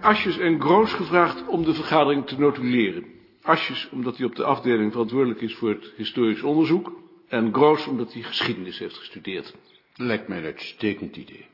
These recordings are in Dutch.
Asjes en Groos gevraagd om de vergadering te notuleren. Asjes omdat hij op de afdeling verantwoordelijk is voor het historisch onderzoek. En Groos omdat hij geschiedenis heeft gestudeerd. Lijkt mij een uitstekend idee.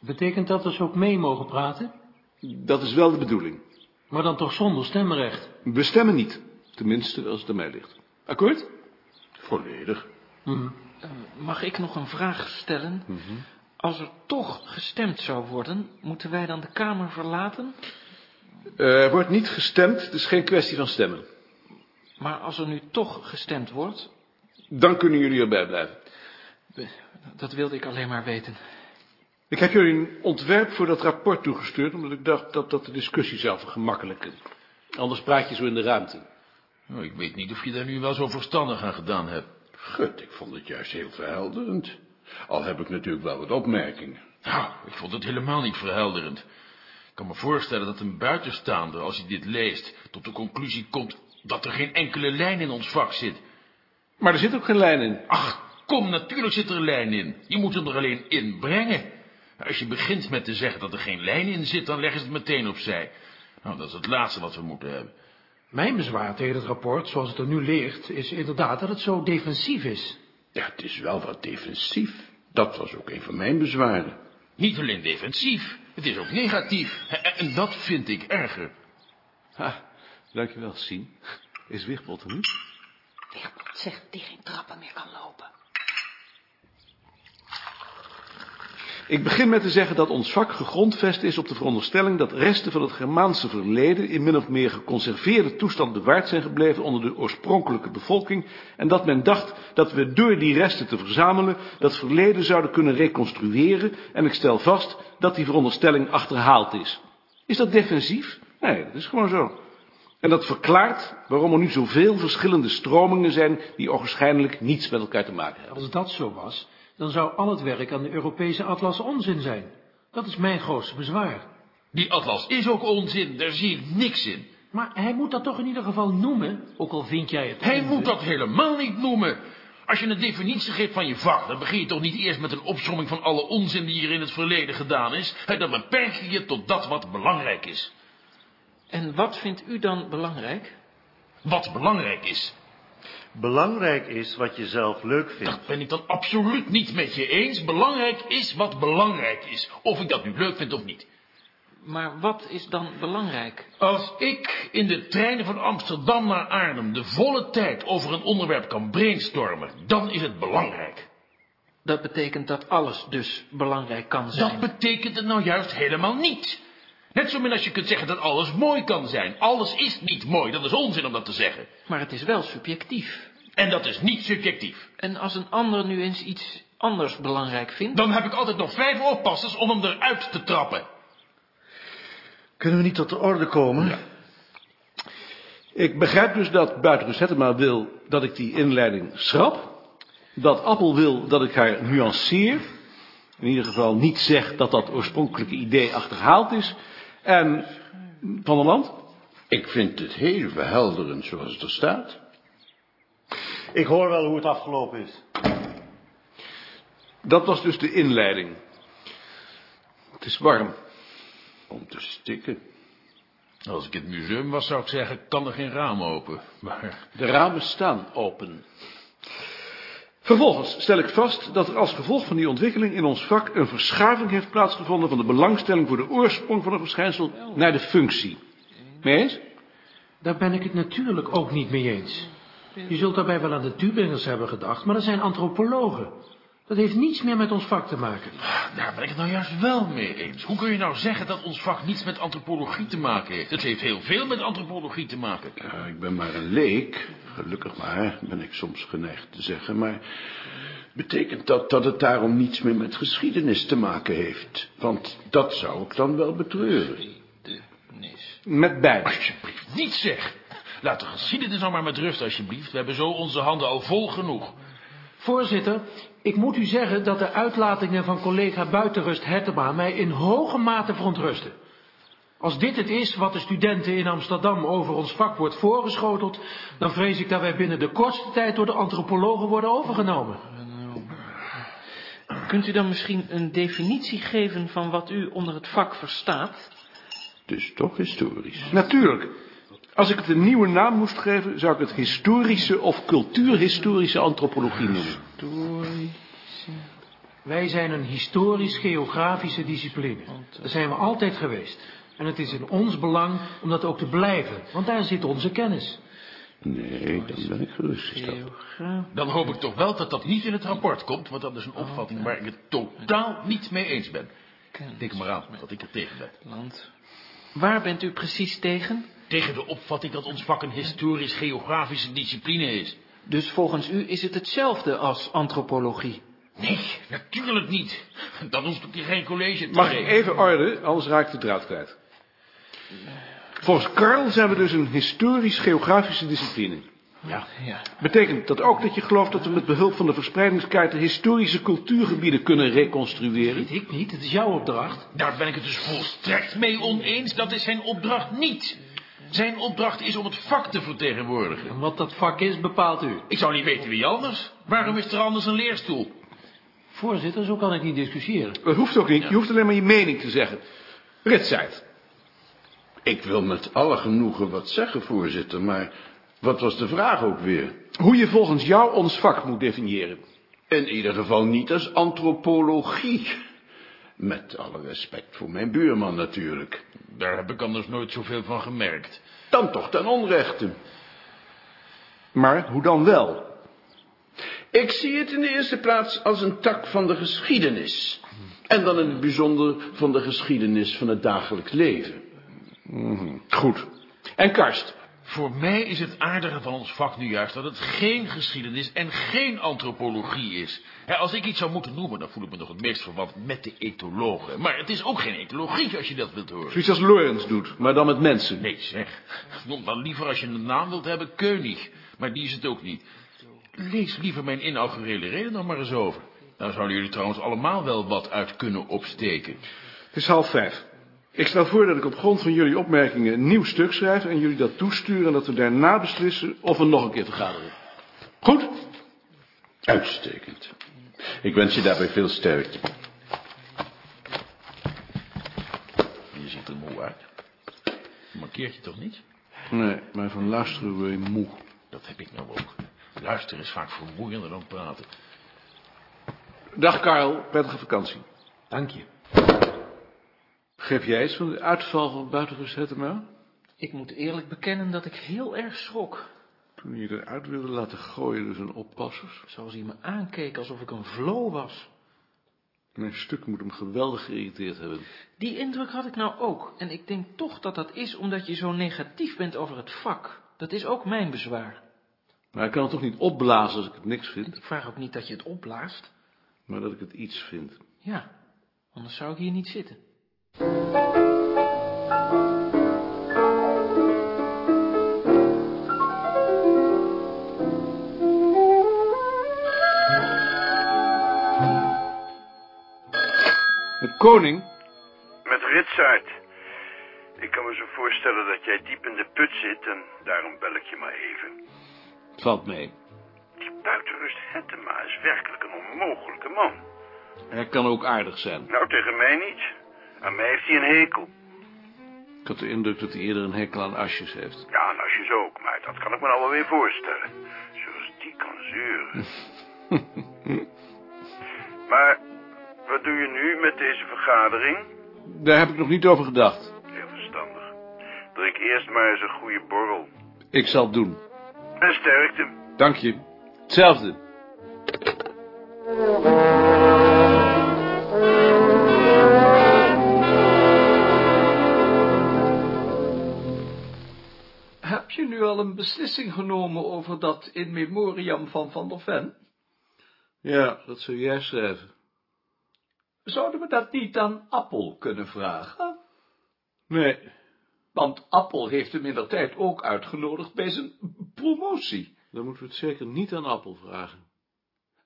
Betekent dat dat ze ook mee mogen praten? Dat is wel de bedoeling. Maar dan toch zonder stemrecht? We stemmen niet. Tenminste, als het aan mij ligt. Akkoord? Volledig. Mhm. Eh, mag ik nog een vraag stellen? Als er toch gestemd zou worden, moeten wij dan de Kamer verlaten? Eh, Er wordt niet gestemd, het is geen kwestie van stemmen. Maar als er nu toch gestemd wordt, Dan kunnen jullie erbij blijven. dat wilde ik alleen maar weten. Ik heb jullie een ontwerp voor dat rapport toegestuurd, omdat ik dacht dat dat de discussie zou vergemakkelijken. Anders praat je zo in de ruimte. Nou, ik weet niet of je daar nu wel zo verstandig aan gedaan hebt. Gut, ik vond het juist heel verhelderend. Al heb ik natuurlijk wel wat opmerkingen. Nou, ik vond het helemaal niet verhelderend. Ik kan me voorstellen dat een buitenstaander, als hij dit leest, tot de conclusie komt dat er geen enkele lijn in ons vak zit. Maar er zit ook geen lijn in. Ach, kom, natuurlijk zit er een lijn in. Je moet hem er alleen in brengen. Als je begint met te zeggen dat er geen lijn in zit, dan leggen ze het meteen opzij. Nou, dat is het laatste wat we moeten hebben. Mijn bezwaar tegen het rapport, zoals het er nu ligt, is inderdaad dat het zo defensief is. Ja, het is wel wat defensief. Dat was ook een van mijn bezwaren. Niet alleen defensief, het is ook negatief. En- dat vind ik erger. Ha, dankjewel, Sien. Is Wichtbold er niet? Wichtbold zegt dat hij geen trappen meer kan lopen. Ik begin met te zeggen dat ons vak gegrondvest is op de veronderstelling dat resten van het Germaanse verleden in min of meer geconserveerde toestand bewaard zijn gebleven onder de oorspronkelijke bevolking en dat men dacht dat we door die resten te verzamelen dat verleden zouden kunnen reconstrueren en ik stel vast dat die veronderstelling achterhaald is. Is dat defensief? Nee, dat is gewoon zo. En dat verklaart waarom er nu zoveel verschillende stromingen zijn die ogenschijnlijk niets met elkaar te maken hebben. Als dat zo was, dan zou al het werk aan de Europese atlas onzin zijn. Dat is mijn grootste bezwaar. Die atlas is ook onzin, daar zie ik niks in. Maar hij moet dat toch in ieder geval noemen, ook al vind jij het Hij onzin. moet dat helemaal niet noemen. Als je een definitie geeft van je vak, dan begin je toch niet eerst met een opsomming van alle onzin die er in het verleden gedaan is. En dan beperk je je tot dat wat belangrijk is. En wat vindt u dan belangrijk? Wat belangrijk is, Belangrijk is wat je zelf leuk vindt. dat ben ik dan absoluut niet met je eens. Belangrijk is wat belangrijk is. Of ik dat nu leuk vind of niet. Maar wat is dan belangrijk? Als ik in de treinen van Amsterdam naar Arnhem de volle tijd over een onderwerp kan brainstormen, dan is het belangrijk. Dat betekent dat alles dus belangrijk kan zijn. Dat betekent het nou juist helemaal niet. Net zo min als je kunt zeggen dat alles mooi kan zijn. Alles is niet mooi, dat is onzin om dat te zeggen. Maar het is wel subjectief. En dat is niet subjectief. En als een ander nu eens iets anders belangrijk vindt... Dan heb ik altijd nog vijf oppassers om hem eruit te trappen. Kunnen we niet tot de orde komen? Ik begrijp dus dat Buitenrust Hettema wil dat ik die inleiding schrap. Dat Appel wil dat ik haar nuanceer. In ieder geval niet zeg dat dat oorspronkelijke idee achterhaald is. En Van der Land? Ik vind het heel verhelderend zoals het er staat. Ik hoor wel hoe het afgelopen is. Dat was dus de inleiding. Het is warm. Om te stikken. Als ik het museum was, zou ik zeggen, kan er geen raam open. Maar De ramen staan open. Vervolgens stel ik vast dat er als gevolg van die ontwikkeling in ons vak een verschuiving heeft plaatsgevonden van de belangstelling voor de oorsprong van een verschijnsel naar de functie. Mee eens? Daar ben ik het natuurlijk ook niet mee eens. Je zult daarbij wel aan de Tübingers hebben gedacht, maar dat zijn antropologen. Dat heeft niets meer met ons vak te maken. daar ben ik het nou juist wel mee eens. Hoe kun je nou zeggen dat ons vak niets met antropologie te maken heeft? Het heeft heel veel met antropologie te maken. Ja, ik ben maar een leek, gelukkig maar, ben ik soms geneigd te zeggen, maar betekent dat dat het daarom niets meer met geschiedenis te maken heeft? Want dat zou ik dan wel betreuren. Met beide. Alsjeblieft, niet zeg. Laat de geschiedenis nou maar met rust, alsjeblieft. We hebben zo onze handen al vol genoeg. Voorzitter, ik moet u zeggen dat de uitlatingen van collega Buitenrust Hertema mij in hoge mate verontrusten. Als dit het is wat de studenten in Amsterdam over ons vak wordt voorgeschoteld, dan vrees ik dat wij binnen de kortste tijd door de antropologen worden overgenomen. Kunt u dan misschien een definitie geven van wat u onder het vak verstaat? Dus toch historisch. Natuurlijk. Als ik het een nieuwe naam moest geven, zou ik het historische of cultuurhistorische antropologie noemen. Wij zijn een historisch-geografische discipline. Dat zijn we altijd geweest. En het is in ons belang om dat ook te blijven, want daar zit onze kennis. Nee, dan ben ik gerustgesteld. Geograaf. Dan hoop ik toch wel dat dat niet in het rapport komt, want dat is een opvatting waar ik het totaal niet mee eens ben. Denk maar aan dat ik er tegen ben. Land. Waar bent u precies tegen? Tegen de opvatting dat ons vak een historisch-geografische discipline is. Dus volgens u is het hetzelfde als antropologie. Nee, natuurlijk niet. Dan hoeft ook hier geen college te Mag ik even orde, anders raak ik de draad kwijt. Volgens Karl zijn we dus een historisch-geografische discipline. Ja. Ja. Betekent dat ook dat je gelooft dat we met behulp van de verspreidingskaarten historische cultuurgebieden kunnen reconstrueren? Weet ik niet, het is jouw opdracht. Daar ben ik het dus volstrekt mee oneens. Dat is zijn opdracht niet. Zijn opdracht is om het vak te vertegenwoordigen. En wat dat vak is, bepaalt u. Ik zou niet weten wie anders. Waarom is er anders een leerstoel? Voorzitter, zo kan ik niet discussiëren. Dat hoeft ook niet, je hoeft alleen maar je mening te zeggen. Ritzijd. Ik wil met alle genoegen wat zeggen, voorzitter, maar wat was de vraag ook weer? Hoe je volgens jou ons vak moet definiëren. In ieder geval niet als antropologie. Met alle respect voor mijn buurman natuurlijk. Daar heb ik anders nooit zoveel van gemerkt. Dan toch ten onrechte. Maar hoe dan wel? Ik zie het in de eerste plaats als een tak van de geschiedenis. En dan in het bijzonder van de geschiedenis van het dagelijks leven. Goed. En Karst? Voor mij is het aardige van ons vak nu juist dat het geen geschiedenis en geen antropologie is. Als ik iets zou moeten noemen, dan voel ik me nog het meest verwant met de etologen. Maar het is ook geen etologie als je dat wilt horen. Zoiets als Lorenz doet, maar dan met mensen. Nee zeg, noem dan liever als je een naam wilt hebben König. Maar die is het ook niet. Lees liever mijn inaugurele reden dan maar eens over. Dan zouden jullie trouwens allemaal wel wat uit kunnen opsteken. Het is half vijf. Ik stel voor dat ik op grond van jullie opmerkingen een nieuw stuk schrijf en jullie dat toesturen en dat we daarna beslissen of we nog een keer vergaderen. Goed? Uitstekend. Ik wens je daarbij veel sterkte. Je ziet er moe uit. Markeert je toch niet? Nee, maar van luisteren word je moe. Dat heb ik nou ook. Luisteren is vaak vermoeiender dan praten. Dag Karel, prettige vakantie. Dank je. Geef jij iets van de uitval van buitenrust Hettema? Ik moet eerlijk bekennen dat ik heel erg schrok. Toen je eruit wilde laten gooien door zijn oppassers. Zoals hij me aankeek alsof ik een vlo was. Mijn stuk moet hem geweldig geïrriteerd hebben. Die indruk had ik nou ook. En ik denk toch dat dat is omdat je zo negatief bent over het vak. Dat is ook mijn bezwaar. Maar ik kan het toch niet opblazen als ik het niks vind, Ik vraag ook niet dat je het opblaast. maar dat ik het iets vind. Ja, anders zou ik hier niet zitten. De koning? Met Ritsaert. Ik kan me zo voorstellen dat jij diep in de put zit en daarom bel ik je maar even. Het valt mee. Die buitenrust Hettema is werkelijk een onmogelijke man. Hij kan ook aardig zijn. Nou, tegen mij niet. Aan mij heeft hij een hekel. Ik had de indruk dat hij eerder een hekel aan asjes heeft. Ja, je zo ook, maar dat kan ik me nou weer voorstellen. Zoals die kan zeuren. maar, wat doe je nu met deze vergadering? Daar heb ik nog niet over gedacht. Heel verstandig. Drink eerst maar eens een goede borrel. Ik zal het doen. En sterkte. Dank je. Hetzelfde. Al een beslissing genomen over dat in memoriam van Van der Ven? Ja, dat zou jij schrijven. Zouden we dat niet aan Appel kunnen vragen? Nee, Want Appel heeft hem in der tijd ook uitgenodigd bij zijn promotie. dan moeten we het zeker niet aan Appel vragen.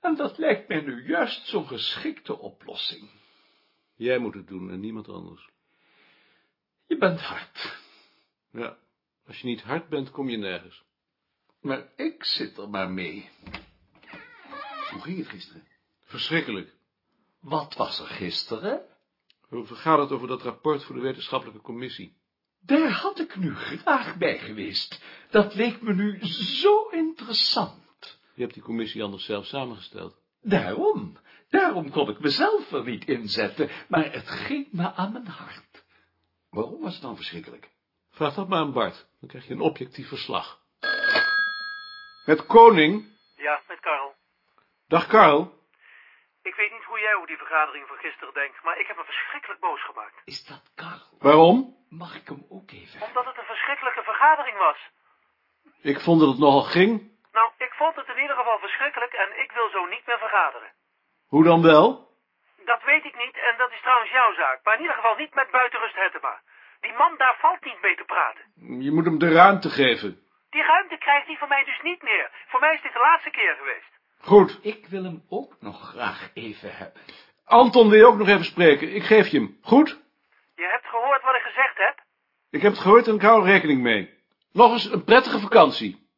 En dat lijkt mij nu juist zo'n geschikte oplossing. Jij moet het doen en niemand anders. Je bent hard, Ja, als je niet hard bent, kom je nergens. maar ik zit er maar mee. Hoe ging het gisteren? Verschrikkelijk. Wat was er gisteren? We vergaderd over dat rapport voor de wetenschappelijke commissie. Daar had ik nu graag bij geweest. Dat leek me nu zo interessant. Je hebt die commissie anders zelf samengesteld. Daarom, daarom kon ik mezelf er niet inzetten, maar het ging me aan mijn hart. Waarom was het dan verschrikkelijk? Vraag dat maar aan Bart, dan krijg je een objectief verslag. Met Koning? Ja, met Karel. Dag Karel. Ik weet niet hoe jij over die vergadering van gisteren denkt, maar ik heb me verschrikkelijk boos gemaakt. Is dat Karel? Waarom? Mag ik hem ook even? Omdat het een verschrikkelijke vergadering was. Ik vond dat het nogal ging. Nou, ik vond het in ieder geval verschrikkelijk en ik wil zo niet meer vergaderen. Hoe dan wel? Dat weet ik niet en dat is trouwens jouw zaak, maar in ieder geval niet met buitenrust Hettema. Die man daar valt niet mee te praten. Je moet hem de ruimte geven. Die ruimte krijgt hij van mij dus niet meer. Voor mij is dit de laatste keer geweest. Goed. Ik wil hem ook nog graag even hebben. Anton wil je ook nog even spreken. Ik geef je hem. Goed? Je hebt gehoord wat ik gezegd heb? Ik heb het gehoord en ik hou er rekening mee. Nog eens een prettige vakantie.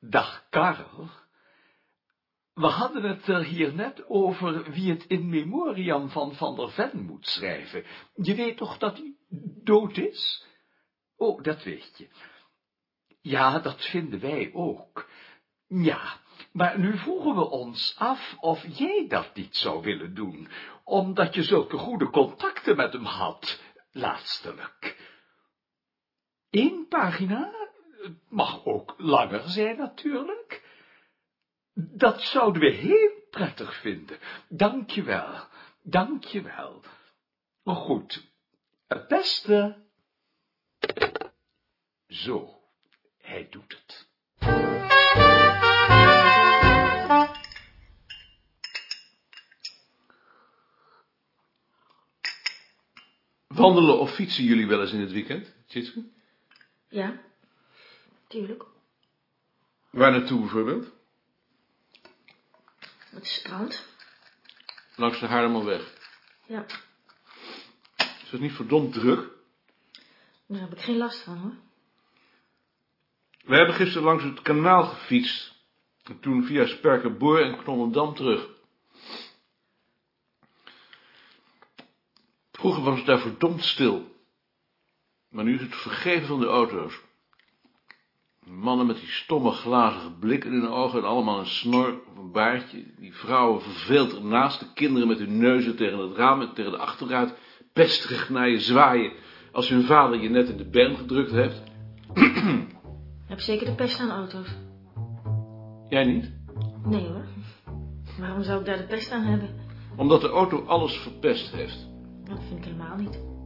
Dag, Karel. We hadden het er hier net over wie het in memoriam van Van der Ven moet schrijven. Je weet toch dat hij dood is? Oh, dat weet je. Ja, dat vinden wij ook. Ja, maar nu vroegen we ons af of jij dat niet zou willen doen, omdat je zulke goede contacten met hem had, laatstelijk. Eén pagina? Het mag ook langer zijn, natuurlijk. Dat zouden we heel prettig vinden. Dank je wel, dank je wel. Goed, het beste. Zo, hij doet het. Wandelen of fietsen jullie wel eens in het weekend, Tjitske? Ja, tuurlijk. Waar naartoe bijvoorbeeld? Het strand. Langs de Haarlemmerweg. Ja, Is dat niet verdomd druk? daar heb ik geen last van hoor. We hebben gisteren langs het kanaal gefietst. En toen via Sperkerboor en Knollendam terug. Vroeger was het daar verdomd stil. Maar nu is het vergeven van de auto's. Mannen met die stomme glazige blikken in hun ogen en allemaal een snor of een baardje. Die vrouwen verveeld ernaast, de kinderen met hun neuzen tegen het raam en tegen de achteruit, pesterig naar je zwaaien als hun vader je net in de ben gedrukt heeft. Heb zeker de pest aan auto's? Jij niet? Nee hoor. Waarom zou ik daar de pest aan hebben? Omdat de auto alles verpest heeft. Dat vind ik helemaal niet.